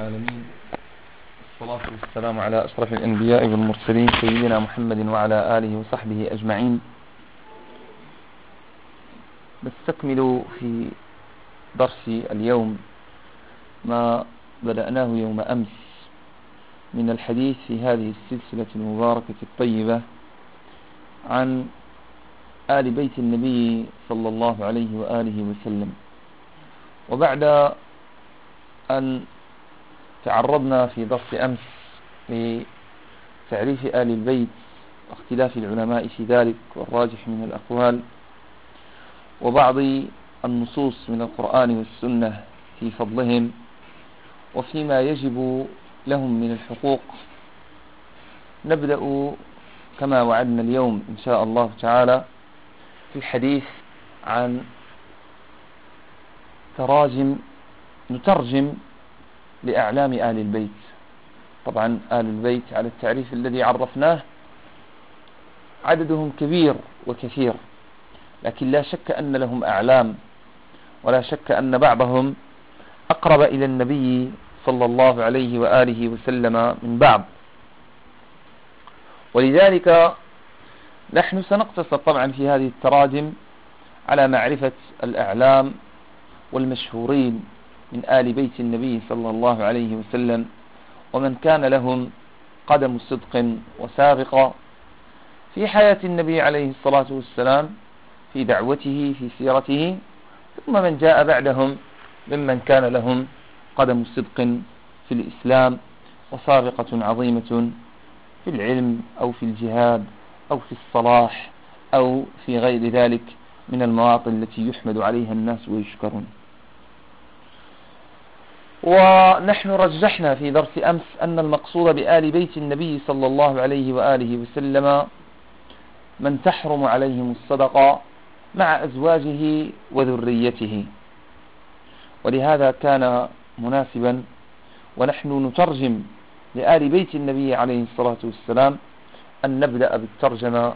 العالمين. الصلاة والسلام على أشرف الأنبياء والمرسلين سيدنا محمد وعلى آله وصحبه أجمعين. نستكمل في درس اليوم ما بدأناه يوم أمس من الحديث في هذه السلسلة المباركة الطيبة عن آل بيت النبي صلى الله عليه وآله وسلم. وبعد أن تعرضنا في درس أمس لتعريف آل البيت واختلاف العلماء في ذلك والراجح من الأقوال وبعض النصوص من القرآن والسنة في فضلهم وفيما يجب لهم من الحقوق. نبدأ كما وعدنا اليوم إن شاء الله تعالى في الحديث عن تراجم نترجم لأعلام آل البيت. طبعا آل البيت على التعريف الذي عرفناه عددهم كبير وكثير لكن لا شك أن لهم أعلام ولا شك أن بعضهم أقرب إلى النبي صلى الله عليه وآله وسلم من بعض. ولذلك نحن سنقتصر طبعا في هذه التراجم على معرفة الأعلام والمشهورين. من آل بيت النبي صلى الله عليه وسلم ومن كان لهم قدم صدق وسابقة في حياة النبي عليه الصلاة والسلام في دعوته في سيرته ثم من جاء بعدهم ممن كان لهم قدم صدق في الإسلام وسابقة عظيمة في العلم أو في الجهاد أو في الصلاح أو في غير ذلك من المواطن التي يحمد عليها الناس ويشكرون. ونحن رجحنا في درس أمس أن المقصود بآل بيت النبي صلى الله عليه وآله وسلم من تحرم عليهم الصدقة مع أزواجه وذريته. ولهذا كان مناسبا ونحن نترجم لآل بيت النبي عليه الصلاة والسلام أن نبدأ بالترجمة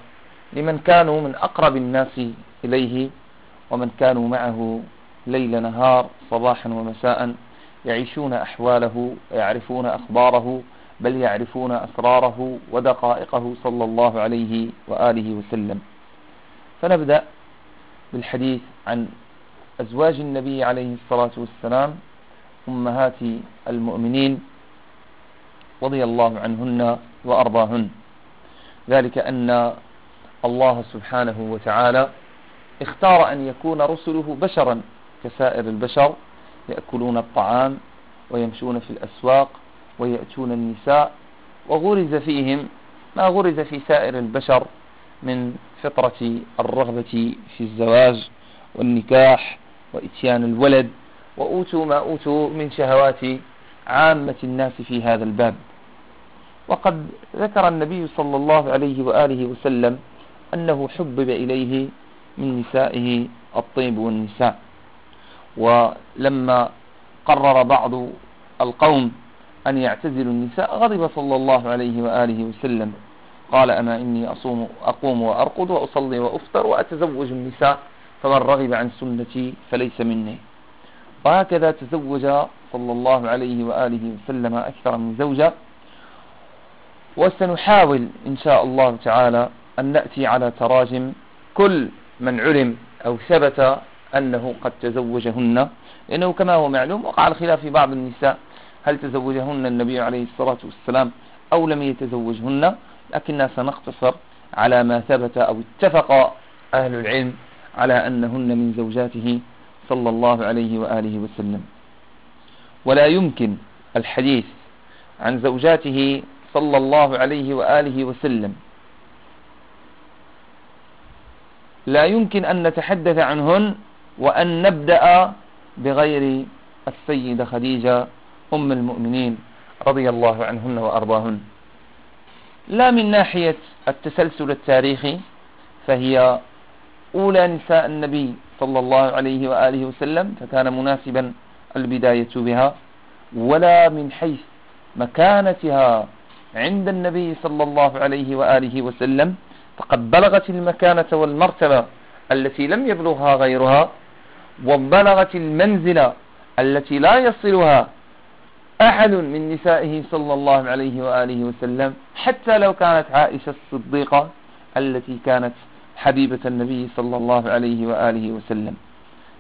لمن كانوا من أقرب الناس إليه ومن كانوا معه ليل نهار صباحا ومساء. يعيشون أحواله ويعرفون أخباره بل يعرفون أسراره ودقائقه صلى الله عليه وآله وسلم. فنبدأ بالحديث عن أزواج النبي عليه الصلاة والسلام أمهات المؤمنين رضي الله عنهن وأرضاهن. ذلك أن الله سبحانه وتعالى اختار أن يكون رسله بشرا كسائر البشر يأكلون الطعام ويمشون في الأسواق ويأتون النساء وغرز فيهم ما غرز في سائر البشر من فطرة الرغبة في الزواج والنكاح وإتيان الولد وأوتوا ما أوتوا من شهوات عامة الناس في هذا الباب. وقد ذكر النبي صلى الله عليه وآله وسلم أنه حبب إليه من نسائه الطيب والنساء. ولما قرر بعض القوم أن يعتزلوا النساء غضب صلى الله عليه وآله وسلم. قال أما إني أصوم أقوم وأرقد وأصلي وأفطر وأتزوج النساء فمن رغب عن سنتي فليس مني. وهكذا تزوج صلى الله عليه وآله وسلم أكثر من زوجة. وسنحاول إن شاء الله تعالى أن نأتي على تراجم كل من علم أو ثبت أنه قد تزوجهن. لأنه كما هو معلوم وقع الخلاف في بعض النساء. هل تزوجهن النبي عليه الصلاة والسلام أو لم يتزوجهن؟ لكننا سنقتصر على ما ثبت أو اتفق أهل العلم على أنهن من زوجاته صلى الله عليه وآله وسلم. ولا يمكن الحديث عن زوجاته صلى الله عليه وآله وسلم. لا يمكن أن نتحدث عنهن وأن نبدأ بغير السيدة خديجة أم المؤمنين رضي الله عنهن وأرضاهن. لا من ناحية التسلسل التاريخي فهي أولى نساء النبي صلى الله عليه وآله وسلم فكان مناسبا البداية بها ولا من حيث مكانتها عند النبي صلى الله عليه وآله وسلم فقد بلغت المكانة والمرتبة التي لم يبلغها غيرها. وبلغت المنزلة التي لا يصلها أحد من نسائه صلى الله عليه وآله وسلم حتى لو كانت عائشة الصديقة التي كانت حبيبة النبي صلى الله عليه وآله وسلم.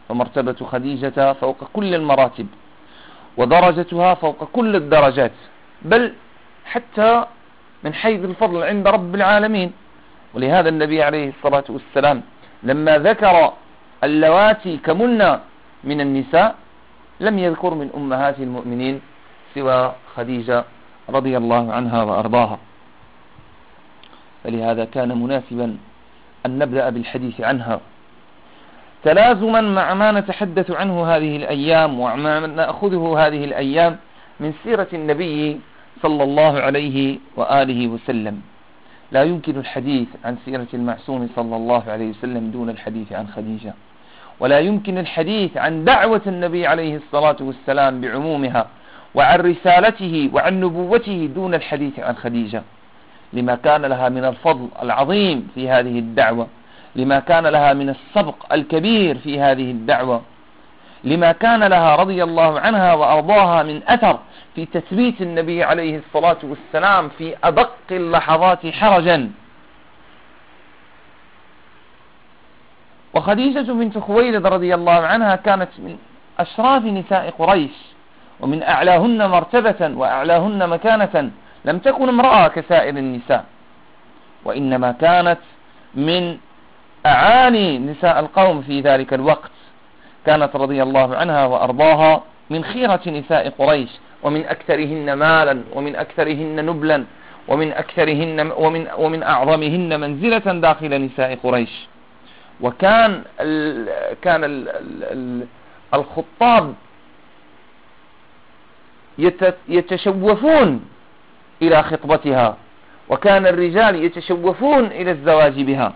فمرتبة خديجة فوق كل المراتب ودرجتها فوق كل الدرجات بل حتى من حيث الفضل عند رب العالمين. ولهذا النبي عليه الصلاة والسلام لما ذكر اللواتي كملنا من النساء لم يذكر من أمهات المؤمنين سوى خديجة رضي الله عنها وأرضاها. فلهذا كان مناسبا أن نبدأ بالحديث عنها. تلازما مع ما نتحدث عنه هذه الأيام وما نأخذه هذه الأيام من سيرة النبي صلى الله عليه وآله وسلم. لا يمكن الحديث عن سيرة المعصوم صلى الله عليه وسلم دون الحديث عن خديجة. ولا يمكن الحديث عن دعوة النبي عليه الصلاة والسلام بعمومها وعن رسالته وعن نبوته دون الحديث عن خديجة. لما كان لها من الفضل العظيم في هذه الدعوة لما كان لها من السبق الكبير في هذه الدعوة لما كان لها رضي الله عنها وأرضاها من أثر في تثبيت النبي عليه الصلاة والسلام في أدق اللحظات حرجا. وخديجة بنت خويلد رضي الله عنها كانت من أشراف نساء قريش ومن أعلاهن مرتبة وأعلاهن مكانة لم تكن امرأة كسائر النساء وإنما كانت من أعاني نساء القوم في ذلك الوقت. كانت رضي الله عنها وأرضاها من خيرة نساء قريش ومن أكثرهن مالا ومن أكثرهن نبلا ومن أكثرهن ومن ومن أعظمهن منزلة داخل نساء قريش. وكان ال كان ال ال الخطاب يتشوفون إلى خطبتها وكان الرجال يتشوفون إلى الزواج بها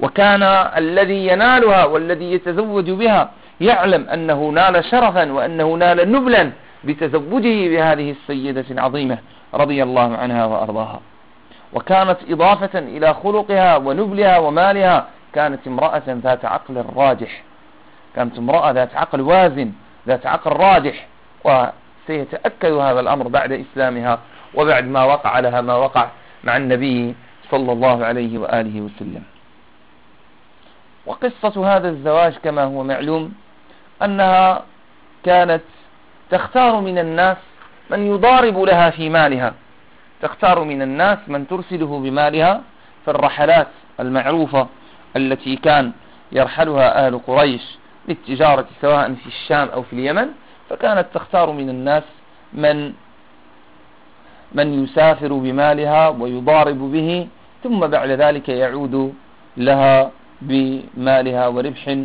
وكان الذي ينالها والذي يتزوج بها يعلم أنه نال شرفا وأنه نال نبلا بتزوجه بهذه السيدة العظيمة رضي الله عنها وأرضاها. وكانت إضافة إلى خلقها ونبلها ومالها كانت امرأة ذات عقل راجح. كانت امرأة ذات عقل وازن ذات عقل راجح. وسيتأكد هذا الأمر بعد إسلامها وبعد ما وقع لها ما وقع مع النبي صلى الله عليه وآله وسلم. وقصة هذا الزواج كما هو معلوم أنها كانت تختار من الناس من يضارب لها في مالها. تختار من الناس من ترسله بمالها في الرحلات المعروفة التي كان يرحلها أهل قريش للتجارة سواء في الشام أو في اليمن فكانت تختار من الناس من من يسافر بمالها ويضارب به ثم بعد ذلك يعود لها بمالها وربح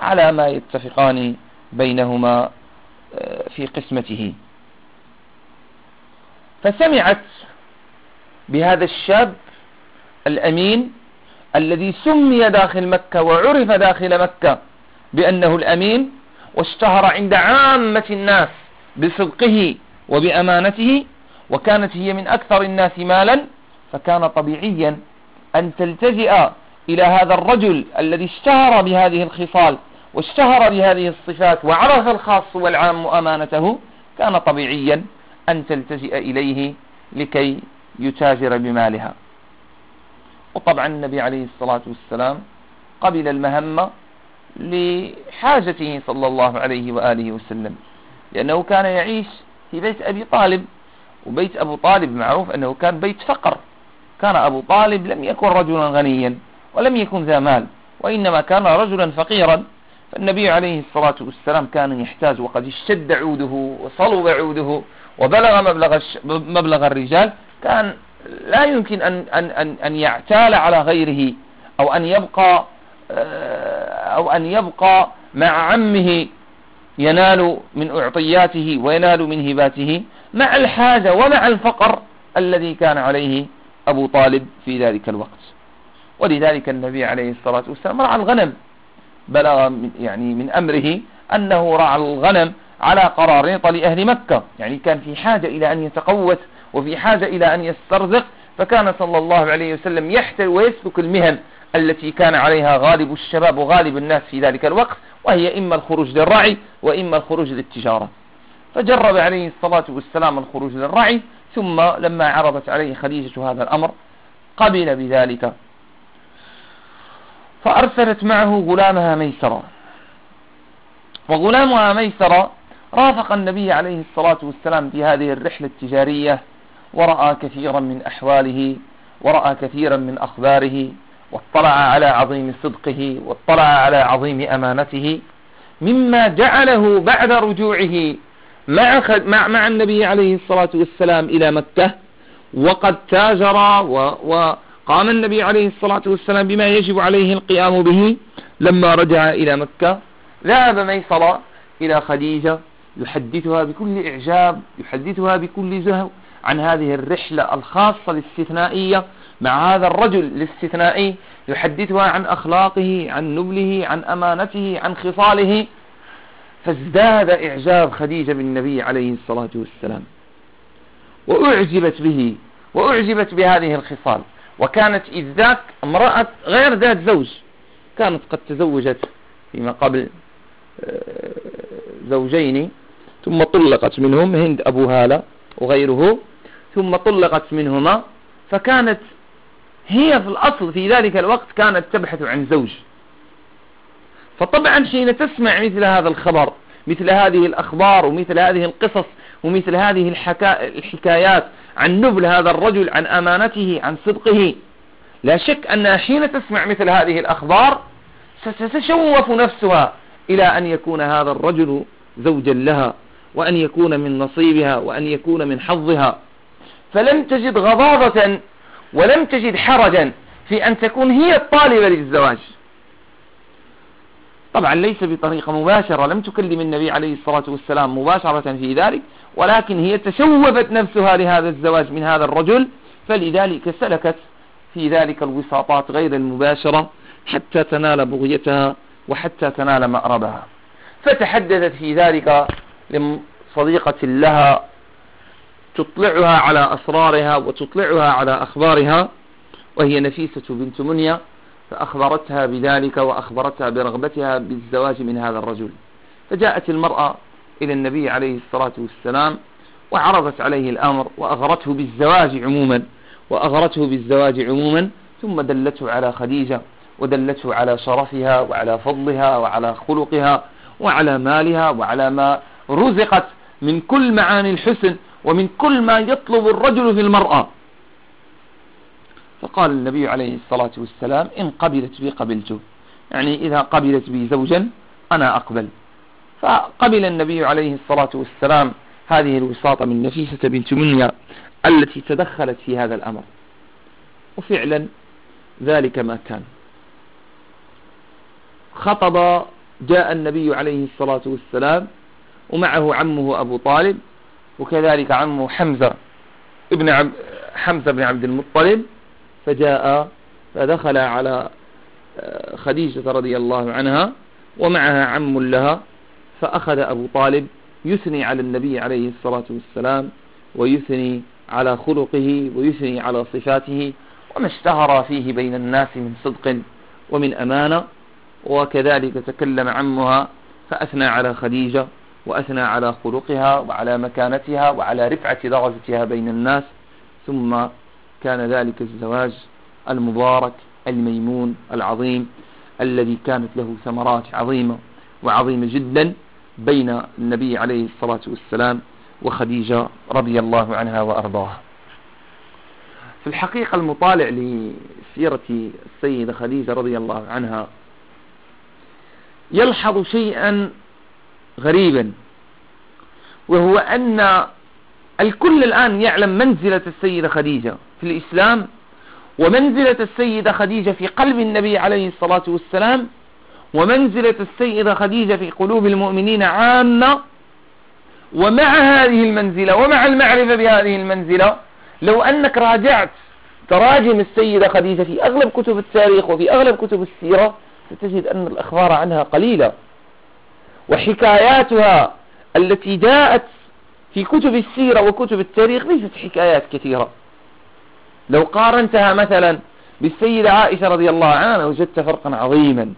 على ما يتفقان بينهما آه، في قسمته. فسمعت بهذا الشاب الأمين الذي سمي داخل مكة وعرف داخل مكة بأنه الأمين واشتهر عند عامة الناس بصدقه وبأمانته وكانت هي من أكثر الناس مالا فكان طبيعيا أن تلتجئ إلى هذا الرجل الذي اشتهر بهذه الخصال واشتهر بهذه الصفات وعرف الخاص والعام أمانته. كان طبيعيا أن تلتجئ إليه لكي يتاجر بمالها. وطبعا النبي عليه الصلاة والسلام قبل المهمة لحاجته صلى الله عليه وآله وسلم لأنه كان يعيش في بيت أبي طالب وبيت أبو طالب معروف أنه كان بيت فقر. كان أبو طالب لم يكن رجلا غنيا ولم يكن ذا مال وإنما كان رجلا فقيرا. فالنبي عليه الصلاة والسلام كان يحتاج وقد اشتد عوده وصلب عوده وبلغ مبلغ, مبلغ الرجال كان لا يمكن أن, أن, أن, أن يعتال على غيره أو أن يبقى آه، أو أن يبقى مع عمه ينال من أعطياته وينال من هباته مع الحاجة ومع الفقر الذي كان عليه أبو طالب في ذلك الوقت. ولذلك النبي عليه الصلاة والسلام رعى الغنم. بلغ من يعني من أمره أنه رعى الغنم على قراريط لأهل مكة. يعني كان في حاجة إلى أن يتقوت وفي حاجة إلى أن يسترزق فكان صلى الله عليه وسلم يحتل ويسلك المهن التي كان عليها غالب الشباب وغالب الناس في ذلك الوقت وهي إما الخروج للرعي وإما الخروج للتجارة. فجرب عليه الصلاة والسلام الخروج للرعي ثم لما عرضت عليه خديجة هذا الأمر قبل بذلك. فأرسلت معه غلامها ميسرة وغلامها ميسرة رافق النبي عليه الصلاة والسلام في هذه الرحلة التجارية ورأى كثيرا من أحواله ورأى كثيرا من أخباره واطلع على عظيم صدقه واطلع على عظيم أمانته مما جعله بعد رجوعه مع, مع, مع النبي عليه الصلاة والسلام إلى مكة وقد تاجر وقام النبي عليه الصلاة والسلام بما يجب عليه القيام به لما رجع إلى مكة. ذهب ميسر إلى خديجة يحدثها بكل إعجاب يحدثها بكل زهو عن هذه الرحلة الخاصة الاستثنائية مع هذا الرجل الاستثنائي يحدثها عن أخلاقه عن نبله عن أمانته عن خصاله. فازداد إعجاب خديجة بالنبي عليه الصلاة والسلام. وأعجبت به وأعجبت بهذه الخصال. وكانت إذ ذاك امرأة غير ذات زوج. كانت قد تزوجت فيما قبل آه، زوجين ثم طلقت منهم هند أبو هالة وغيره. ثم طلقت منهما فكانت هي في الأصل في ذلك الوقت كانت تبحث عن زوج. فطبعا حين تسمع مثل هذا الخبر مثل هذه الأخبار ومثل هذه القصص ومثل هذه الحكايات عن نبل هذا الرجل عن أمانته عن صدقه لا شك أنها حين تسمع مثل هذه الأخبار ستتشوف نفسها إلى أن يكون هذا الرجل زوجا لها وأن يكون من نصيبها وأن يكون من حظها. فلم تجد غضاضة ولم تجد حرجا في أن تكون هي الطالبة للزواج. طبعا ليس بطريقة مباشرة لم تكلم النبي عليه الصلاة والسلام مباشرة في ذلك ولكن هي تشوفت نفسها لهذا الزواج من هذا الرجل فلذلك سلكت في ذلك الوساطات غير المباشرة حتى تنال بغيتها وحتى تنال مأربها. فتحدثت في ذلك لصديقة لها تطلعها على أسرارها وتطلعها على أخبارها وهي نفيسة بنت منيا فأخبرتها بذلك وأخبرتها برغبتها بالزواج من هذا الرجل. فجاءت المرأة إلى النبي عليه الصلاة والسلام وعرضت عليه الأمر وأغرته بالزواج عموما وأغرته بالزواج عموما ثم دلته على خديجة ودلته على شرفها وعلى فضلها وعلى خلقها وعلى مالها وعلى ما رزقت من كل معاني الحسن ومن كل ما يطلب الرجل في المرأة. فقال النبي عليه الصلاة والسلام إن قبلت بي قبلته يعني إذا قبلت بي زوجا أنا أقبل. فقبل النبي عليه الصلاة والسلام هذه الوساطة من نفيسة بنت منيا التي تدخلت في هذا الأمر. وفعلا ذلك ما كان. خطب جاء النبي عليه الصلاة والسلام ومعه عمه أبو طالب وكذلك عمه حمزة ابن عبد حمزة بن عبد المطلب فجاء فدخل على آه، خديجة رضي الله عنها ومعها عم لها فأخذ أبو طالب يثني على النبي عليه الصلاة والسلام ويثني على خلقه ويثني على صفاته وما اشتهر فيه بين الناس من صدق ومن أمانة وكذلك تكلم عمها فأثنى على خديجة وأثنى على خلقها وعلى مكانتها وعلى رفعة درجتها بين الناس ثم كان ذلك الزواج المبارك الميمون العظيم الذي كانت له ثمرات عظيمة وعظيمة جدا بين النبي عليه الصلاة والسلام وخديجة رضي الله عنها وأرضاها. في الحقيقة المطالع لسيرة السيدة خديجة رضي الله عنها يلحظ شيئا غريبا. وهو أن الكل الآن يعلم منزلة السيدة خديجة في الإسلام ومنزلة السيدة خديجة في قلب النبي عليه الصلاة والسلام ومنزلة السيدة خديجة في قلوب المؤمنين عامة. ومع هذه المنزلة ومع المعرفة بهذه المنزلة لو أنك راجعت تراجم السيدة خديجة في أغلب كتب التاريخ وفي أغلب كتب السيرة ستجد أن الأخبار عنها قليلة. وحكاياتها التي جاءت في كتب السيرة وكتب التاريخ ليست حكايات كثيرة. لو قارنتها مثلا بالسيدة عائشة رضي الله عنها وجدت فرقا عظيما.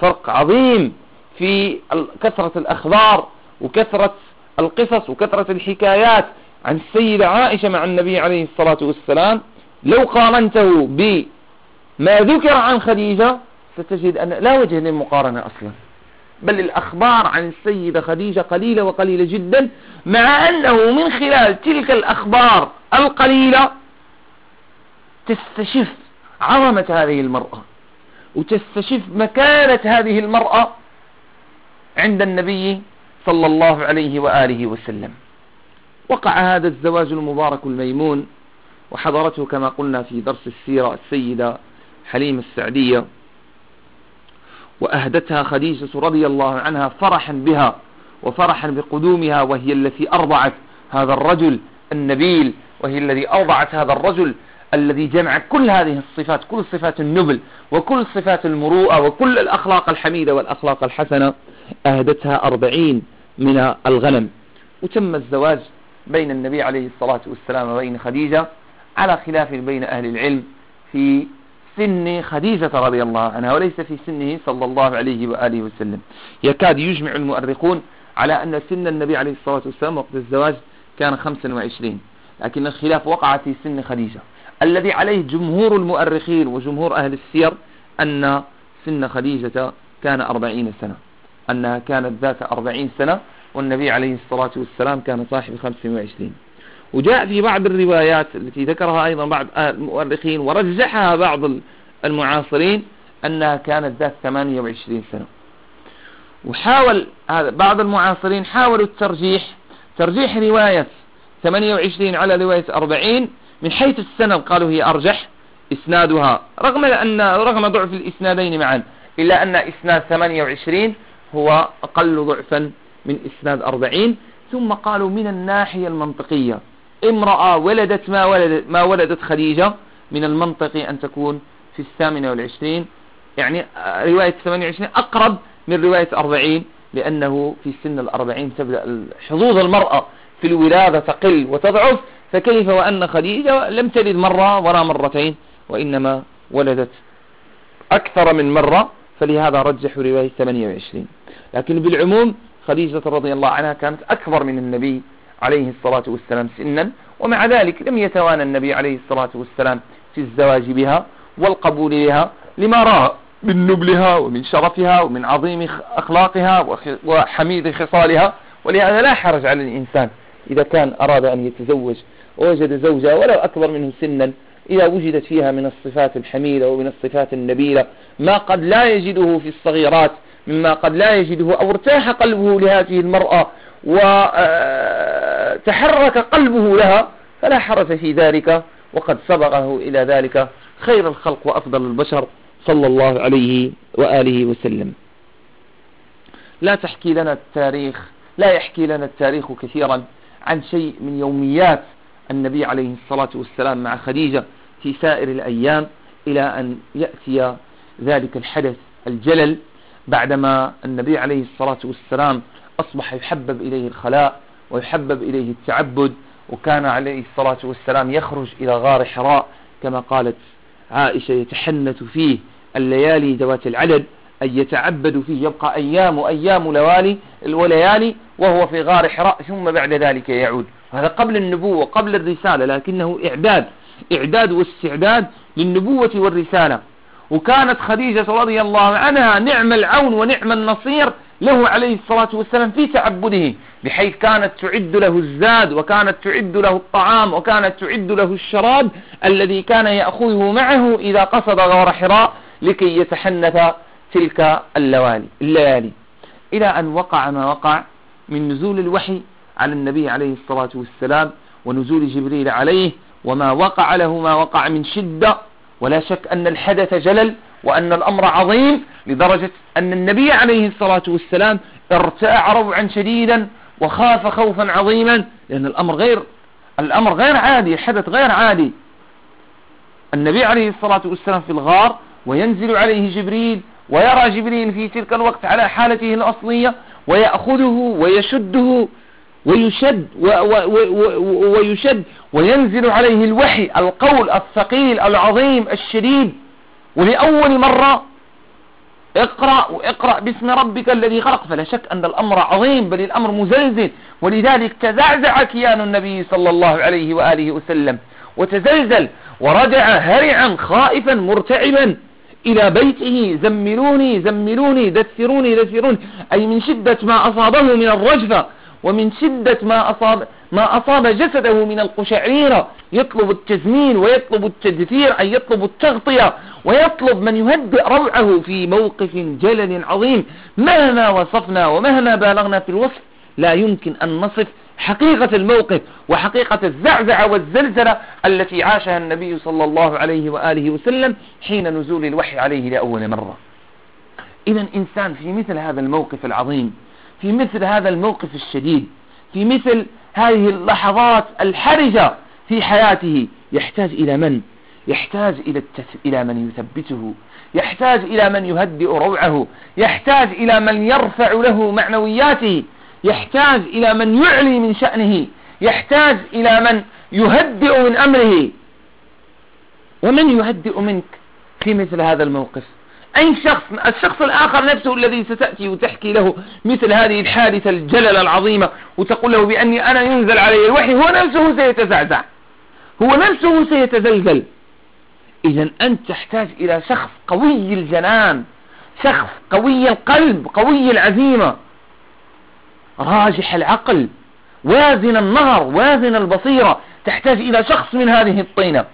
فرق عظيم في كثرة الأخبار وكثرة القصص وكثرة الحكايات عن السيدة عائشة مع النبي عليه الصلاة والسلام. لو قارنته بما ذكر عن خديجة ستجد أن لا وجه للمقارنة أصلا. بل الأخبار عن السيدة خديجة قليلة وقليلة جدا مع أنه من خلال تلك الأخبار القليلة تستشف عظمة هذه المرأة وتستشف مكانة هذه المرأة عند النبي صلى الله عليه وآله وسلم. وقع هذا الزواج المبارك الميمون وحضرته كما قلنا في درس السيرة السيدة حليمة السعدية. وأهدتها خديجة رضي الله عنها فرحا بها وفرحا بقدومها وهي التي أرضعت هذا الرجل النبيل وهي الذي أرضعت هذا الرجل الذي جمع كل هذه الصفات كل صفات النبل وكل صفات المروءة وكل الأخلاق الحميدة والأخلاق الحسنة أهدتها أربعين من الغنم. وتم الزواج بين النبي عليه الصلاة والسلام وبين خديجة على خلاف بين أهل العلم في سن خديجة رضي الله عنها وليس في سنه صلى الله عليه وآله وسلم. يكاد يجمع المؤرخون على أن سن النبي عليه الصلاة والسلام وقت الزواج كان 25 لكن الخلاف وقع في سن خديجة. الذي عليه جمهور المؤرخين وجمهور أهل السير أن سن خديجة كان أربعين سنة. أنها كانت ذات أربعين سنة والنبي عليه الصلاة والسلام كان صاحب خمس وعشرين. وجاء في بعض الروايات التي ذكرها أيضا بعض المؤرخين ورجحها بعض المعاصرين أنها كانت ذات 28 سنة. وحاول بعض المعاصرين حاولوا الترجيح. ترجيح رواية 28 على رواية 40 من حيث السنة قالوا هي أرجح إسنادها رغم أن رغم ضعف الإسنادين معا إلا أن إسناد 28 هو أقل ضعفا من إسناد 40 ثم قالوا من الناحية المنطقية. امرأة ولدت ما ولدت, ما ولدت خديجة من المنطقي أن تكون في الثامنة والعشرين. يعني رواية 28 أقرب من رواية 40 لأنه في سن الأربعين تبدأ حظوظ المرأة في الولادة تقل وتضعف فكيف وأن خديجة لم تلد مرة ولا مرتين وإنما ولدت أكثر من مرة فلهذا رجح رواية 28 لكن بالعموم خديجة رضي الله عنها كانت أكبر من النبي عليه الصلاة والسلام سنا ومع ذلك لم يتوانى النبي عليه الصلاة والسلام في الزواج بها والقبول بها لما رأى من نبلها ومن شرفها ومن عظيم أخلاقها وحميد خصالها. ولهذا لا حرج على الإنسان إذا كان أراد أن يتزوج ووجد زوجة ولو أكبر منه سنا إذا وجدت فيها من الصفات الحميدة ومن الصفات النبيلة ما قد لا يجده في الصغيرات مما قد لا يجده أو ارتاح قلبه لهذه المرأة وتحرك قلبه لها فلا حرج في ذلك وقد سبقه إلى ذلك خير الخلق وأفضل البشر صلى الله عليه وآله وسلم. لا تحكي لنا التاريخ لا يحكي لنا التاريخ كثيرا عن شيء من يوميات النبي عليه الصلاة والسلام مع خديجة في سائر الأيام إلى أن يأتي ذلك الحدث الجلل بعدما النبي عليه الصلاة والسلام أصبح يحبب إليه الخلاء ويحبب إليه التعبد وكان عليه الصلاة والسلام يخرج إلى غار حراء كما قالت عائشة يتحنث فيه الليالي ذوات العدد أن يتعبد فيه يبقى أيام وأيام لوالي وليالي وهو في غار حراء ثم بعد ذلك يعود. هذا قبل النبوة قبل الرسالة لكنه إعداد إعداد واستعداد للنبوة والرسالة. وكانت خديجة رضي الله عنها نعم العون ونعم النصير له عليه الصلاة والسلام في تعبده. بحيث كانت تعد له الزاد وكانت تعد له الطعام وكانت تعد له الشراب الذي كان يأخذه معه إذا قصد غار حراء لكي يتحنث تلك الليالي, الليالي. إلى أن وقع ما وقع من نزول الوحي على النبي عليه الصلاة والسلام ونزول جبريل عليه وما وقع له ما وقع من شدة. ولا شك أن الحدث جلل وأن الأمر عظيم لدرجة أن النبي عليه الصلاة والسلام ارتاع روعا شديدا وخاف خوفا عظيما لأن الأمر غير الأمر غير عادي الحدث غير عادي. النبي عليه الصلاة والسلام في الغار وينزل عليه جبريل ويرى جبريل في تلك الوقت على حالته الأصلية ويأخذه ويشده ويشد ويشد وينزل عليه الوحي القول الثقيل العظيم الشديد. ولأول مرة اقرأ واقرأ باسم ربك الذي خلق. فلا شك أن الأمر عظيم بل الأمر مزلزل. ولذلك تزعزع كيان النبي صلى الله عليه وآله وسلم. وتزلزل ورجع هرعا خائفا مرتعبا إلى بيته. زملوني زملوني دثروني دثروني. أي من شدة ما أصابه من الرجفة ومن شدة ما أصاب, ما أصاب جسده من القشعريرة يطلب التزمين ويطلب التدثير أي يطلب التغطية ويطلب من يهدئ روعه في موقف جلل عظيم. مهما وصفنا ومهما بالغنا في الوصف لا يمكن أن نصف حقيقة الموقف وحقيقة الزعزعة والزلزلة التي عاشها النبي صلى الله عليه وآله وسلم حين نزول الوحي عليه لأول مرة. إذا إنسان في مثل هذا الموقف العظيم في مثل هذا الموقف الشديد في مثل هذه اللحظات الحرجة في حياته. يحتاج إلى من؟ يحتاج إلى, التث... إلى من يثبته. يحتاج إلى من يهدئ روعه. يحتاج إلى من يرفع له معنوياته. يحتاج إلى من يعلي من شأنه. يحتاج إلى من يهدئ من أمره. ومن يهدئ منك في مثل هذا الموقف؟ أي شخص الشخص الآخر نفسه الذي ستأتي وتحكي له مثل هذه الحادثة الجلل العظيمة وتقول له بأني أنا ينزل علي الوحي هو نفسه سيتزعزع هو نفسه سيتزلزل. إذا أنت تحتاج إلى شخص قوي الجنان شخص قوي القلب قوي العزيمة. راجح العقل وازن النهر وازن البصيرة. تحتاج إلى شخص من هذه الطينة.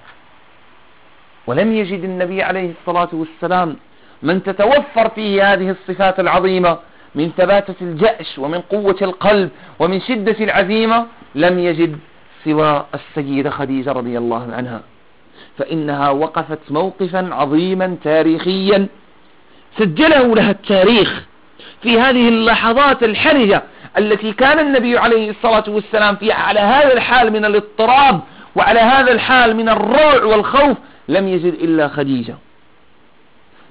ولم يجد النبي عليه الصلاة والسلام من تتوفر فيه هذه الصفات العظيمة من ثباتة الجأش ومن قوة القلب ومن شدة العزيمة لم يجد سوى السيدة خديجة رضي الله عنها. فإنها وقفت موقفا عظيما تاريخيا سجله لها التاريخ في هذه اللحظات الحرجة التي كان النبي عليه الصلاة والسلام فيها على هذا الحال من الاضطراب وعلى هذا الحال من الروع والخوف لم يجد إلا خديجة.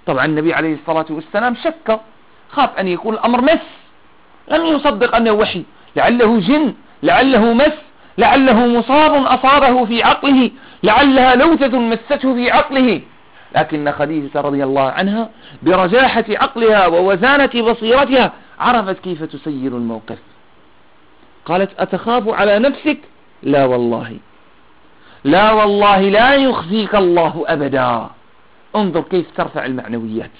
طبعا النبي عليه الصلاة والسلام شك خاف أن يكون الأمر مس. لم يصدق أنه وحي. لعله جن لعله مس لعله مصاب أصابه في عقله لعلها لوثة مسته في عقله. لكن خديجة رضي الله عنها برجاحة عقلها ووزانة بصيرتها عرفت كيف تسير الموقف. قالت أتخاف على نفسك؟ لا والله. لا والله لا يخزيك الله أبدا. انظر كيف ترفع المعنويات.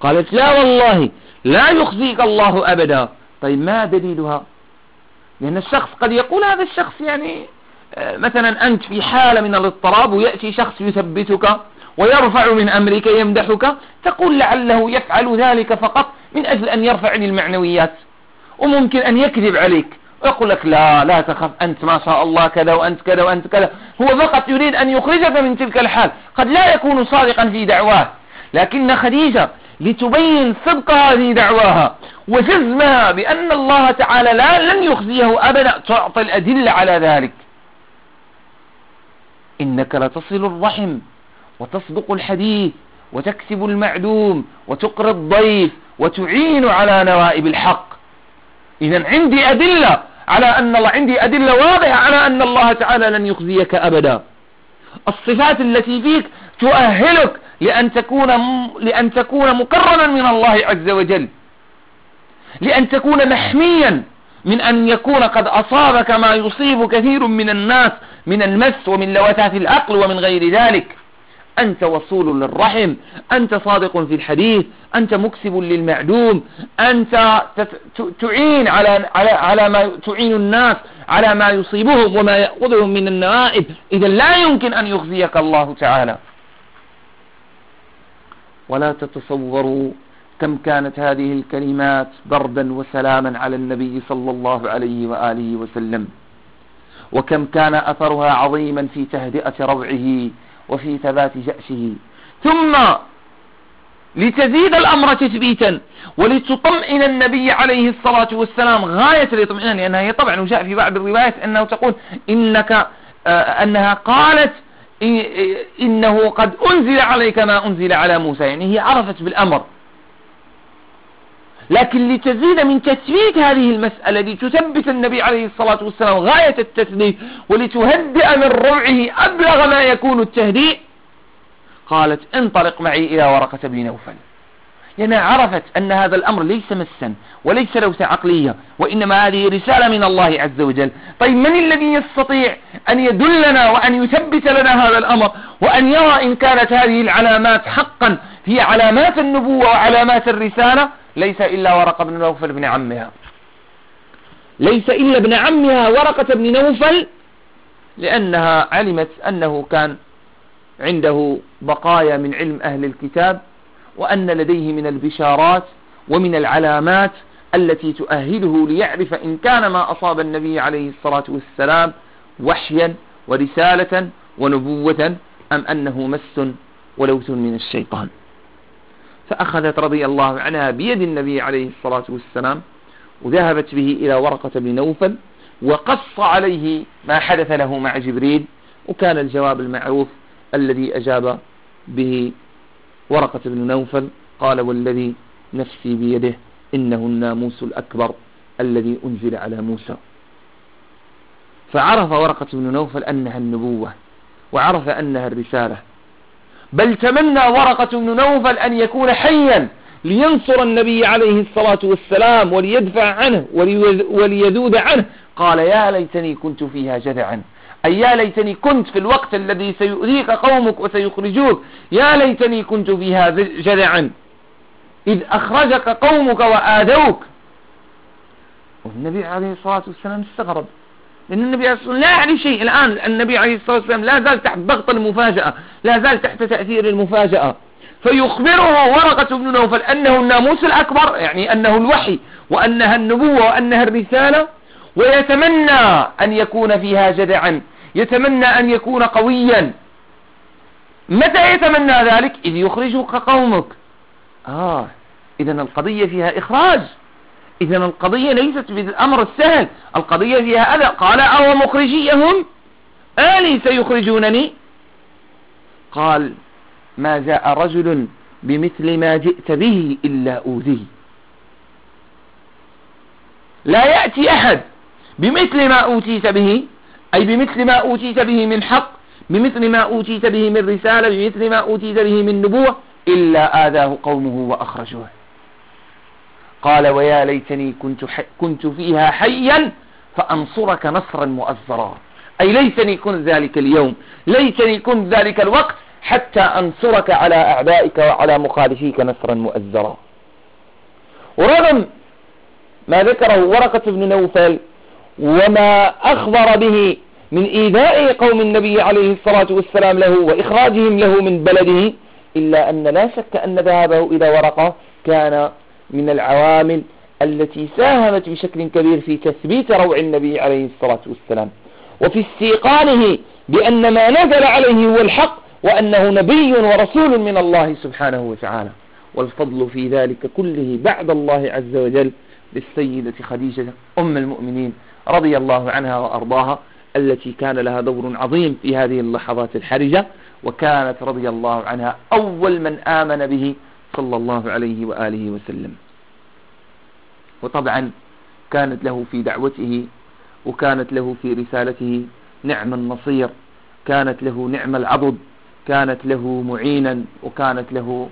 قالت لا والله لا يخزيك الله أبدا. طيب ما دليلها؟ لأن الشخص قد يقول هذا الشخص يعني آه، مثلا أنت في حالة من الاضطراب ويأتي شخص يثبتك ويرفع من أمرك يمدحك تقول لعله يفعل ذلك فقط من أجل أن يرفع المعنويات. وممكن أن يكذب عليك. ويقول لك لا لا تخف أنت ما شاء الله كذا وأنت كذا وأنت كذا. هو فقط يريد أن يخرجك من تلك الحال. قد لا يكون صادقا في دعواه. لكن خديجة لتبين صدق هذه دعواها وجزمها بأن الله تعالى لا لن يخزيه أبدا. تعطي الأدلة على ذلك. إنك لتصل الرحم وتصدق الحديث وتكسب المعدوم وتقري الضيف وتعين على نوائب الحق. إذا عندي أدلة على أن الله عندي أدلة واضحة على أن الله تعالى لن يخزيك أبدا. الصفات التي فيك تؤهلك لأن تكون لأن تكون مكرما من الله عز وجل. لأن تكون محميا من أن يكون قد أصابك ما يصيب كثير من الناس من المس ومن لوثات العقل ومن غير ذلك. أنت وصول للرحم أنت صادق في الحديث أنت مكسب للمعدوم أنت تعين على, على, على ما تعين الناس على ما يصيبهم وما يأخذهم من النوائب إذا لا يمكن أن يخزيك الله تعالى. ولا تتصوروا كم كانت هذه الكلمات بردا وسلاما على النبي صلى الله عليه وآله وسلم. وكم كان أثرها عظيما في تهدئة روعه وفي ثبات جأشه. ثم لتزيد الأمر تثبيتا ولتطمئن النبي عليه الصلاة والسلام. غاية الاطمئنان لأنها هي طبعا وجاء في بعض الروايات أنه تقول إنك آه، أنها قالت إنه قد أنزل عليك ما أنزل على موسى. يعني هي عرفت بالأمر. لكن لتزيد من تثبيت هذه المسألة لتثبت النبي عليه الصلاة والسلام غاية التثبيت ولتهدئ من روعه أبلغ ما يكون التهديء. قالت انطلق معي إلى ورقة بن نوفل. لأنها عرفت أن هذا الأمر ليس مسا وليس لوثة عقلية وإنما هذه رسالة من الله عز وجل. طيب من الذي يستطيع أن يدلنا وأن يثبت لنا هذا الأمر وأن يرى إن كانت هذه العلامات حقا هي علامات النبوة وعلامات الرسالة؟ ليس إلا ورقة بن نوفل بن عمها. ليس إلا ابن عمها ورقة بن نوفل لأنها علمت أنه كان عنده بقايا من علم أهل الكتاب وأن لديه من البشارات ومن العلامات التي تؤهله ليعرف إن كان ما أصاب النبي عليه الصلاة والسلام وحيا ورسالة ونبوة أم أنه مس ولوث من الشيطان. فأخذت رضي الله عنها بيد النبي عليه الصلاة والسلام وذهبت به إلى ورقة بن نوفل وقص عليه ما حدث له مع جبريل وكان الجواب المعروف الذي أجاب به ورقة بن نوفل قال والذي نفسي بيده إنه الناموس الأكبر الذي أنزل على موسى. فعرف ورقة بن نوفل أنها النبوة وعرف أنها الرسالة بل تمنى ورقة بن نوفل أن يكون حيا لينصر النبي عليه الصلاة والسلام وليدفع عنه وليذود عنه. قال يا ليتني كنت فيها جذعا أي يا ليتني كنت في الوقت الذي سيؤذيك قومك وسيخرجوك. يا ليتني كنت فيها جذعا إذ أخرجك قومك وآذوك. والنبي عليه الصلاة والسلام استغرب. لأن النبي عليه الصلاة والسلام لا يعني شيء. الآن النبي عليه الصلاة والسلام لا زال تحت ضغط المفاجأة لا زال تحت تأثير المفاجأة. فيخبره ورقة بن نوفل أنه الناموس الأكبر يعني أنه الوحي وأنها النبوة وأنها الرسالة. ويتمنى أن يكون فيها جدعا. يتمنى أن يكون قويا. متى يتمنى ذلك؟ إذ يخرجك قومك. آه إذا القضية فيها إخراج. إذا القضية ليست بالأمر السهل. القضية فيها أذى. قال أو مخرجيهم؟ آلي سيخرجونني؟ قال ما جاء رجل بمثل ما جئت به إلا أوذي لا يأتي أحد بمثل ما أوتيت به أي بمثل ما أوتيت به من حق بمثل ما أوتيت به من رسالة بمثل ما أوتيت به من نبوة إلا آذاه قومه وأخرجوه. قال ويا ليتني كنت, كنت فيها حيا فأنصرك نصرا مؤزرا. أي ليتني كنت ذلك اليوم ليتني كنت ذلك الوقت حتى أنصرك على أعدائك وعلى مخالفيك نصرا مؤزرا. ورغم ما ذكره ورقة بن نوفل وما أخبر به من إيذاء قوم النبي عليه الصلاة والسلام له وإخراجهم له من بلده إلا أن لا شك أن ذهابه إلى ورقة كان من العوامل التي ساهمت بشكل كبير في تثبيت روع النبي عليه الصلاة والسلام. وفي استيقانه بأن ما نزل عليه هو الحق وأنه نبي ورسول من الله سبحانه وتعالى. والفضل في ذلك كله بعد الله عز وجل للسيدة خديجة أم المؤمنين رضي الله عنها وأرضاها التي كان لها دور عظيم في هذه اللحظات الحرجة وكانت رضي الله عنها أول من آمن به صلى الله عليه وآله وسلم. وطبعا كانت له في دعوته وكانت له في رسالته نعم النصير كانت له نعم العضد كانت له معينا وكانت له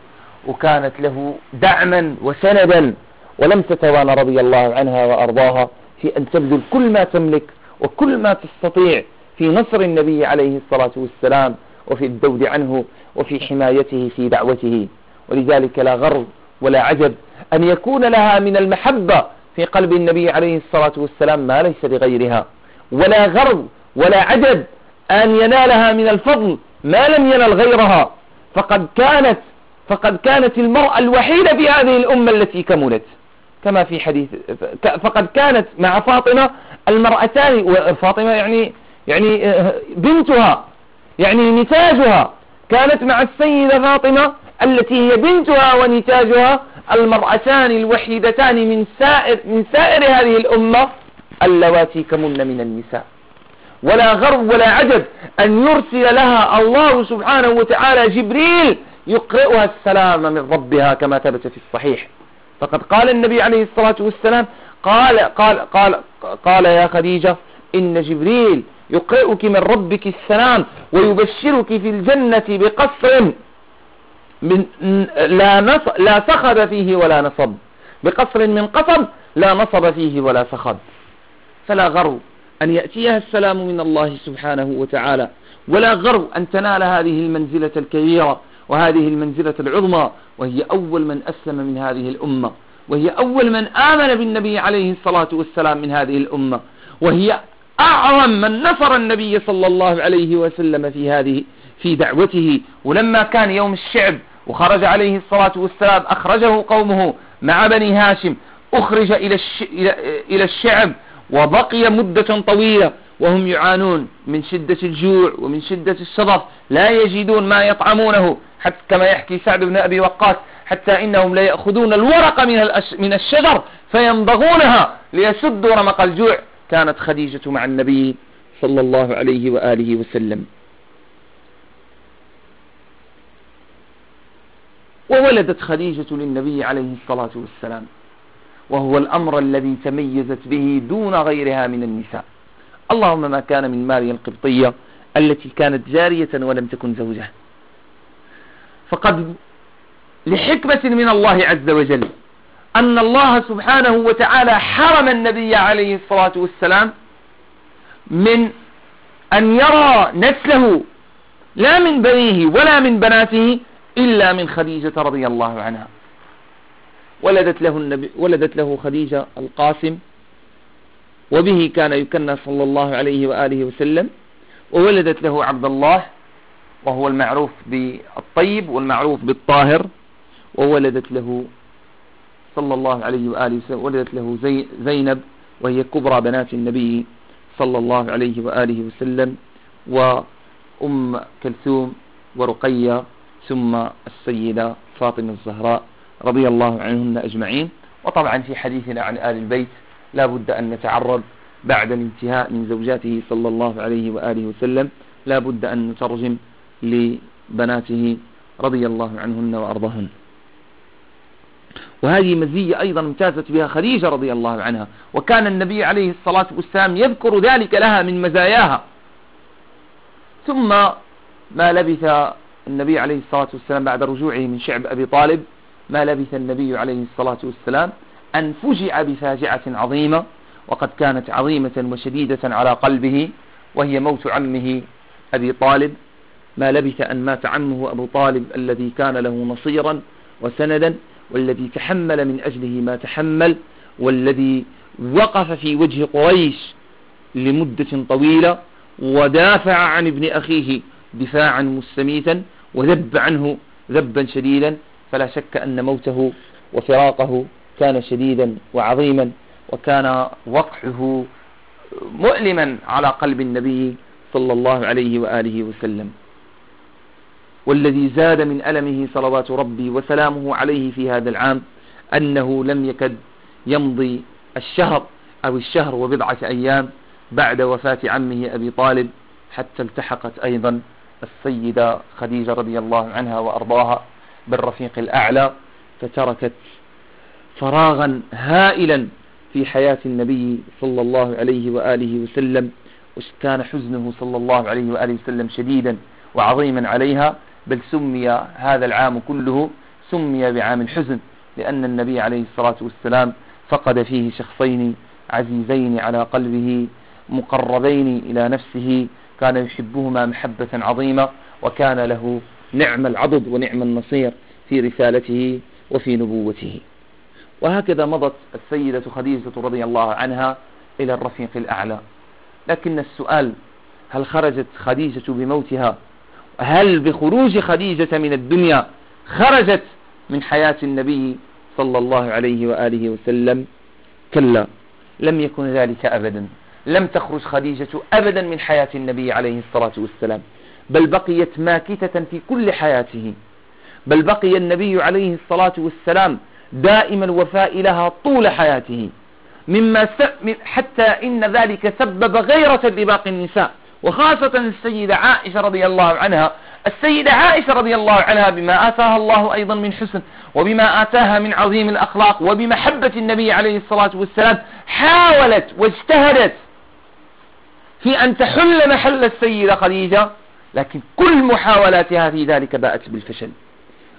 وكانت له دعما وسندا. ولم تتوانى رضي الله عنها وأرضاها في أن تبذل كل ما تملك وكل ما تستطيع في نصر النبي عليه الصلاة والسلام وفي الدود عنه وفي حمايته في دعوته. ولذلك لا غرض ولا عجب أن يكون لها من المحبة في قلب النبي عليه الصلاة والسلام ما ليس لغيرها. ولا غرض ولا عجب أن ينالها من الفضل ما لم ينل غيرها. فقد كانت فقد كانت المرأة الوحيدة في هذه الأمة التي كملت. كما في حديث فقد كانت مع فاطمة المرأتان وفاطمة يعني يعني آه، بنتها يعني نتاجها كانت مع السيدة فاطمة التي هي بنتها ونتاجها المرأتان الوحيدتان من سائر من سائر هذه الأمة اللواتي كمن من النساء. ولا غرب ولا عجب أن يرسل لها الله سبحانه وتعالى جبريل يقرئها السلام من ربها كما ثبت في الصحيح. فقد قال النبي عليه الصلاة والسلام قال قال قال قال يا خديجة إن جبريل يقرئك من ربك السلام ويبشرك في الجنة بقصر من لا, نص لا صخب فيه ولا نصب. بقصر من قصب لا نصب فيه ولا صخب فلا غرو أن يأتيها السلام من الله سبحانه وتعالى. ولا غرو أن تنال هذه المنزلة الكبيرة وهذه المنزلة العظمى. وهي أول من أسلم من هذه الأمة. وهي أول من آمن بالنبي عليه الصلاة والسلام من هذه الأمة. وهي أعظم من نصر النبي صلى الله عليه وسلم في هذه في دعوته. ولما كان يوم الشعب وخرج عليه الصلاة والسلام أخرجه قومه مع بني هاشم أخرج إلى. إلى الشعب وبقي مدة طويلة وهم يعانون من شدة الجوع ومن شدة الشظف لا يجدون ما يطعمونه حتى كما يحكي سعد بن أبي وقاص حتى إنهم ليأخذون الورق من, من الشجر فينضغونها ليسدوا رمق الجوع كانت خديجة مع النبي صلى الله عليه وآله وسلم وولدت خديجة للنبي عليه الصلاة والسلام وهو الأمر الذي تميزت به دون غيرها من النساء. اللهم ما كان من ماريا القبطية التي كانت جارية ولم تكن زوجة فقد لحكمة من الله عز وجل أن الله سبحانه وتعالى حرم النبي عليه الصلاة والسلام من أن يرى نسله لا من بنيه ولا من بناته إلا من خديجة رضي الله عنها. ولدت له, النبي ولدت له خديجة القاسم وبه كان يكنى صلى الله عليه وآله وسلم وولدت له عبد الله وهو المعروف بالطيب والمعروف بالطاهر وولدت له صلى الله عليه وآله وسلم ولدت له زي زينب وهي كبرى بنات النبي صلى الله عليه وآله وسلم وأم كلثوم ورقية ثم السيدة فاطمة الزهراء رضي الله عنهن أجمعين. وطبعا في حديثنا عن آل البيت لا بد أن نتعرض بعد الانتهاء من زوجاته صلى الله عليه وآله وسلم. لا بد أن نترجم لبناته رضي الله عنهن وأرضهن وهذه مزية أيضا امتازت بها خديجة رضي الله عنها. وكان النبي عليه الصلاة والسلام يذكر ذلك لها من مزاياها. ثم ما لبث النبي عليه الصلاة والسلام بعد رجوعه من شعب أبي طالب ما لبث النبي عليه الصلاة والسلام أن فجع بفاجعة عظيمة وقد كانت عظيمة وشديدة على قلبه وهي موت عمه أبي طالب. ما لبث أن مات عمه أبو طالب الذي كان له نصيرا وسندا والذي تحمل من أجله ما تحمل والذي وقف في وجه قريش لمدة طويلة ودافع عن ابن أخيه دفاعا مستميتا وذب عنه ذبا شديدا فلا شك أن موته وفراقه كان شديدا وعظيما وكان وقعه مؤلما على قلب النبي صلى الله عليه وآله وسلم. والذي زاد من ألمه صلوات ربي وسلامه عليه في هذا العام أنه لم يكد يمضي الشهر أو الشهر وبضعة أيام بعد وفاة عمه أبي طالب حتى التحقت أيضا السيدة خديجة رضي الله عنها وأرضاها بالرفيق الأعلى فتركت فراغا هائلا في حياة النبي صلى الله عليه وآله وسلم وكان حزنه صلى الله عليه وآله وسلم شديدا وعظيما عليها بل سمي هذا العام كله سمي بعام الحزن لأن النبي عليه الصلاة والسلام فقد فيه شخصين عزيزين على قلبه مقربين إلى نفسه كان يحبهما محبة عظيمة وكان له نعم العضد ونعم النصير في رسالته وفي نبوته. وهكذا مضت السيدة خديجة رضي الله عنها إلى الرفيق الأعلى. لكن السؤال هل خرجت خديجة بموتها؟ هل بخروج خديجة من الدنيا خرجت من حياة النبي صلى الله عليه وآله وسلم؟ كلا لم يكن ذلك أبدا. لم تخرج خديجة أبدا من حياة النبي عليه الصلاة والسلام بل بقيت ماكتة في كل حياته. بل بقي النبي عليه الصلاة والسلام دائما الوفاء لها طول حياته. مما حتى إن ذلك سبب غيرة لباقي النساء وخاصة السيدة عائشة رضي الله عنها. السيدة عائشة رضي الله عنها بما آتاها الله أيضا من حسن وبما آتاها من عظيم الأخلاق وبمحبة النبي عليه الصلاة والسلام حاولت واجتهدت في أن تحل محل السيدة خديجة لكن كل محاولاتها في ذلك باءت بالفشل.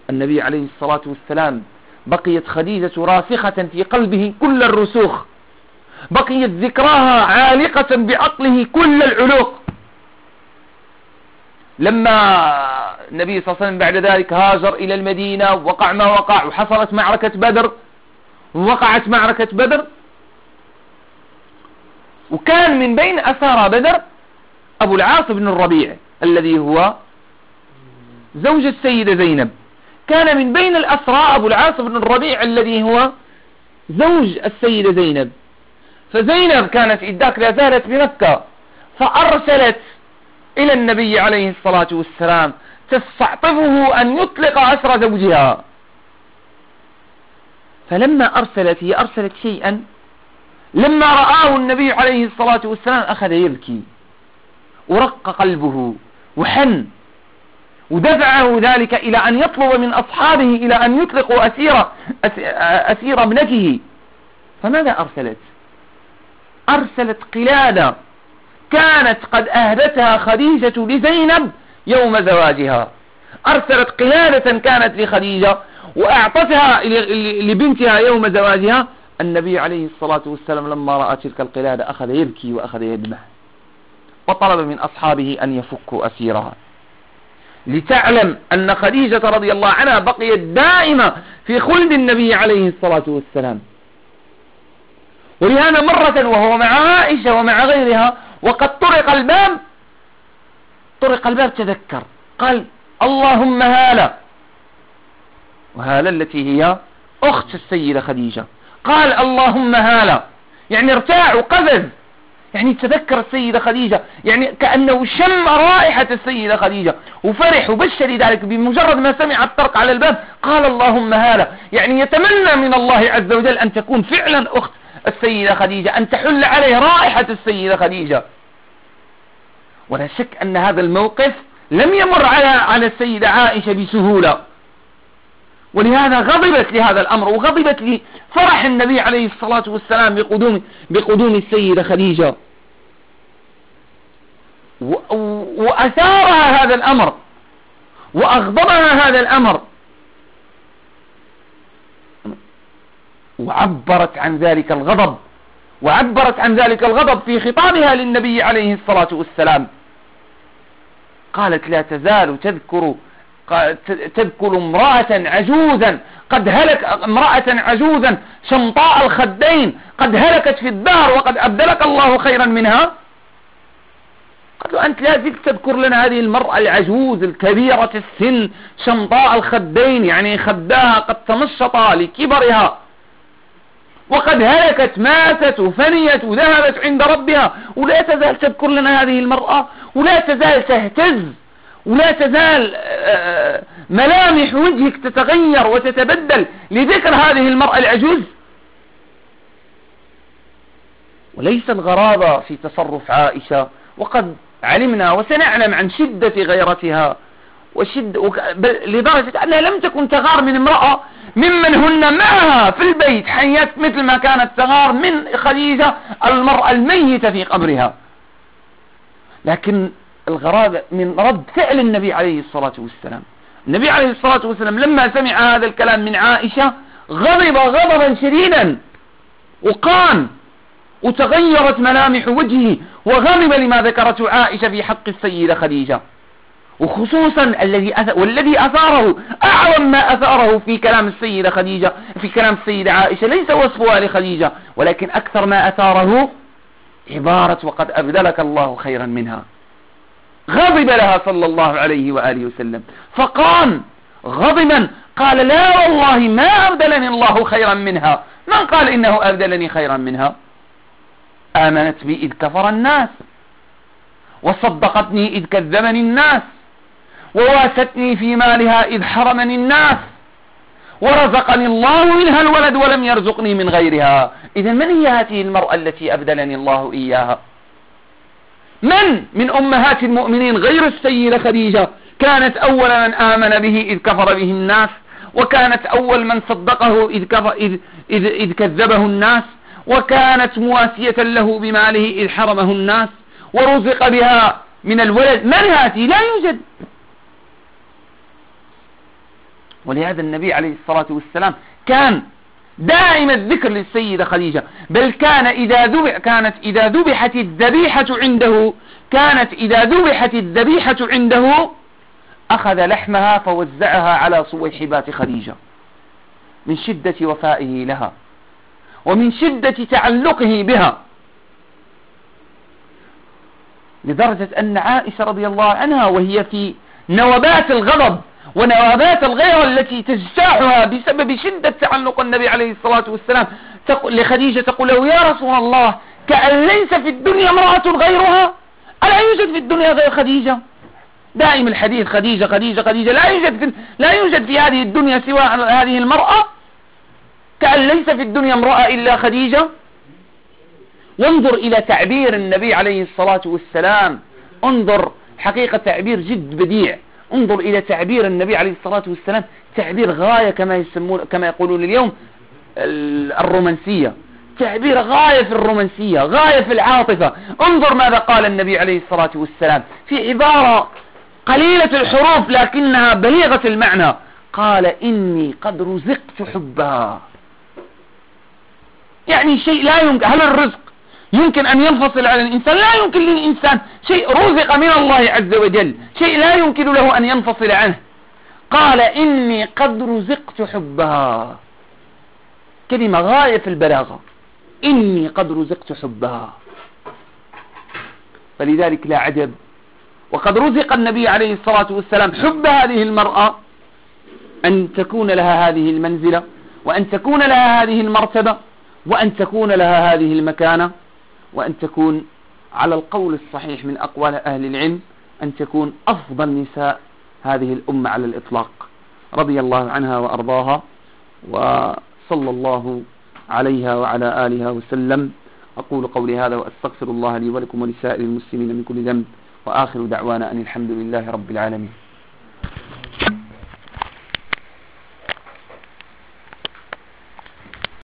النبي عليه الصلاة والسلام بقيت خديجة راسخة في قلبه كل الرسوخ. بقيت ذكراها عالقة بعقله كل العلوق. لما النبي صلى الله عليه وسلم بعد ذلك هاجر إلى المدينة وقع ما وقع وحصلت معركة بدر وقعت معركة بدر وكان من بين أسارى بدر أبو العاص بن الربيع الذي هو زوج السيدة زينب. كان من بين الأسرى أبو العاص بن الربيع الذي هو زوج السيدة زينب. فزينب كانت إداك لا زالت بمكة فأرسلت إلى النبي عليه الصلاة والسلام تستعطفه أن يطلق أسر زوجها. فلما أرسلت هي أرسلت شيئا لما رآه النبي عليه الصلاة والسلام أخذ يبكي ورق قلبه وحن ودفعه ذلك إلى أن يطلب من أصحابه إلى أن يطلقوا أسير, أسير ابنته. فماذا أرسلت؟ أرسلت قلادة. كانت قد أهدتها خديجة لزينب يوم زواجها. أرسلت قلادة كانت لخديجة وأعطتها لبنتها يوم زواجها النبي عليه الصلاة والسلام لما رأى تلك القلادة أخذ يبكي وأخذ يدمع وطلب من أصحابه أن يفكوا أسيرها. لتعلم أن خديجة رضي الله عنها بقيت دائمة في خلد النبي عليه الصلاة والسلام. ولهذا مرة وهو مع عائشة ومع غيرها وقد طرق الباب طرق الباب تذكر. قال اللهم هالة وهالة التي هي أخت السيدة خديجة. قال اللهم هالة يعني ارتاع وقفز. يعني تذكر السيدة خديجة. يعني كأنه شم رائحة السيدة خديجة. وفرح وبشر ذلك بمجرد ما سمع الطرق على الباب. قال اللهم هالة يعني يتمنى من الله عز وجل أن تكون فعلا أخت السيدة خديجة. أن تحل عليه رائحة السيدة خديجة. ولا شك أن هذا الموقف لم يمر على على السيدة عائشة بسهولة. ولهذا غضبت لهذا الأمر وغضبت لفرح النبي عليه الصلاة والسلام بقدوم, بقدوم السيدة خديجة. وأثارها هذا الأمر وأغضبها هذا الأمر. وعبرت عن ذلك الغضب وعبرت عن ذلك الغضب في خطابها للنبي عليه الصلاة والسلام. قالت لا تزال تذكر تذكر امرأة عجوزا قد هلك امرأة عجوزا شمطاء الخدين قد هلكت في الدار وقد أبدلك الله خيرا منها. قال له أنت لا زلت تذكر لنا هذه المرأة العجوز الكبيرة السن شمطاء الخدين يعني خداها قد تمشط لكبرها. وقد هلكت ماتت وفنيت وذهبت عند ربها. ولا تزال تذكر لنا هذه المرأة ولا تزال تهتز. ولا تزال آه، ملامح وجهك تتغير وتتبدل لذكر هذه المرأة العجوز. وليس الغرابة في تصرف عائشة وقد علمنا وسنعلم عن شدة غيرتها وشد لدرجة أنها لم تكن تغار من امرأة ممن هن معها في البيت حيات مثل ما كانت تغار من خديجة المرأة الميتة في قبرها. لكن الغرابة من رد فعل النبي عليه الصلاة والسلام. النبي عليه الصلاة والسلام لما سمع هذا الكلام من عائشة غضب غضبا شديدا وقام وتغيرت ملامح وجهه وغضب لما ذكرته عائشة في حق السيدة خديجة. وخصوصا الذي والذي أثاره أعظم ما أثاره في كلام السيدة خديجة في كلام السيدة عائشة ليس وصفها لخديجة ولكن أكثر ما أثاره عبارة وقد أبدلك الله خيرا منها. غضب لها صلى الله عليه وآله وسلم. فقام غضبا قال لا والله ما أبدلني الله خيرا منها. من قال إنه أبدلني خيرا منها؟ آمنت بي إذ كفر الناس. وصدقتني إذ كذبني الناس. وواستني في مالها إذ حرمني الناس. ورزقني الله منها الولد ولم يرزقني من غيرها. إذا من هي هذه المرأة التي أبدلني الله إياها؟ من من أمهات المؤمنين غير السيدة خديجة؟ كانت أول من آمن به إذ كفر به الناس وكانت أول من صدقه إذ, كفر إذ, إذ, إذ كذبه الناس وكانت مواسية له بماله إذ حرمه الناس ورزق بها من الولد. من هذه؟ لا يوجد. ولهذا النبي عليه الصلاة والسلام كان دائم الذكر للسيدة خديجة. بل كان إذا ذبح كانت إذا ذبحت الذبيحة عنده كانت إذا ذبحت الذبيحة عنده أخذ لحمها فوزعها على صويحبات خديجة. من شدة وفائه لها. ومن شدة تعلقه بها. لدرجة أن عائشة رضي الله عنها وهي في نوبات الغضب ونوبات الغيرة التي تجتاحها بسبب شدة تعلق النبي عليه الصلاة والسلام. لخديجة تقول له يا رسول الله كأن ليس في الدنيا امرأة غيرها؟ ألا يوجد في الدنيا غير خديجة؟ دائم الحديث خديجة خديجة خديجة لا يوجد في, لا يوجد في هذه الدنيا سوى هذه المرأة؟ كأن ليس في الدنيا امرأة إلا خديجة؟ وانظر إلى تعبير النبي عليه الصلاة والسلام. انظر حقيقة تعبير جد بديع. انظر إلى تعبير النبي عليه الصلاة والسلام تعبير غاية كما يسمون كما يقولون اليوم الرومانسية. تعبير غاية في الرومانسية غاية في العاطفة. انظر ماذا قال النبي عليه الصلاة والسلام. في عبارة قليلة الحروف لكنها بليغة المعنى. قال إني قد رزقت حبها يعني شيء لا يمكن. هل الرزق يمكن أن ينفصل على الإنسان. لا يمكن للإنسان شيء رزق من الله عز وجل. شيء لا يمكن له أن ينفصل عنه. قال إني قد رزقت حبها. كلمة غاية في البلاغة. إني قد رزقت حبها. فلذلك لا عجب. وقد رزق النبي عليه الصلاة والسلام حب هذه المرأة أن تكون لها هذه المنزلة وأن تكون لها هذه المرتبة وأن تكون لها هذه المكانة. وأن تكون على القول الصحيح من أقوال أهل العلم أن تكون أفضل نساء هذه الأمة على الإطلاق. رضي الله عنها وأرضاها وصلى الله عليها وعلى آلها وسلم. أقول قولي هذا وأستغفر الله لي ولكم ولسائر المسلمين من كل ذنب. وآخر دعوانا أن الحمد لله رب العالمين.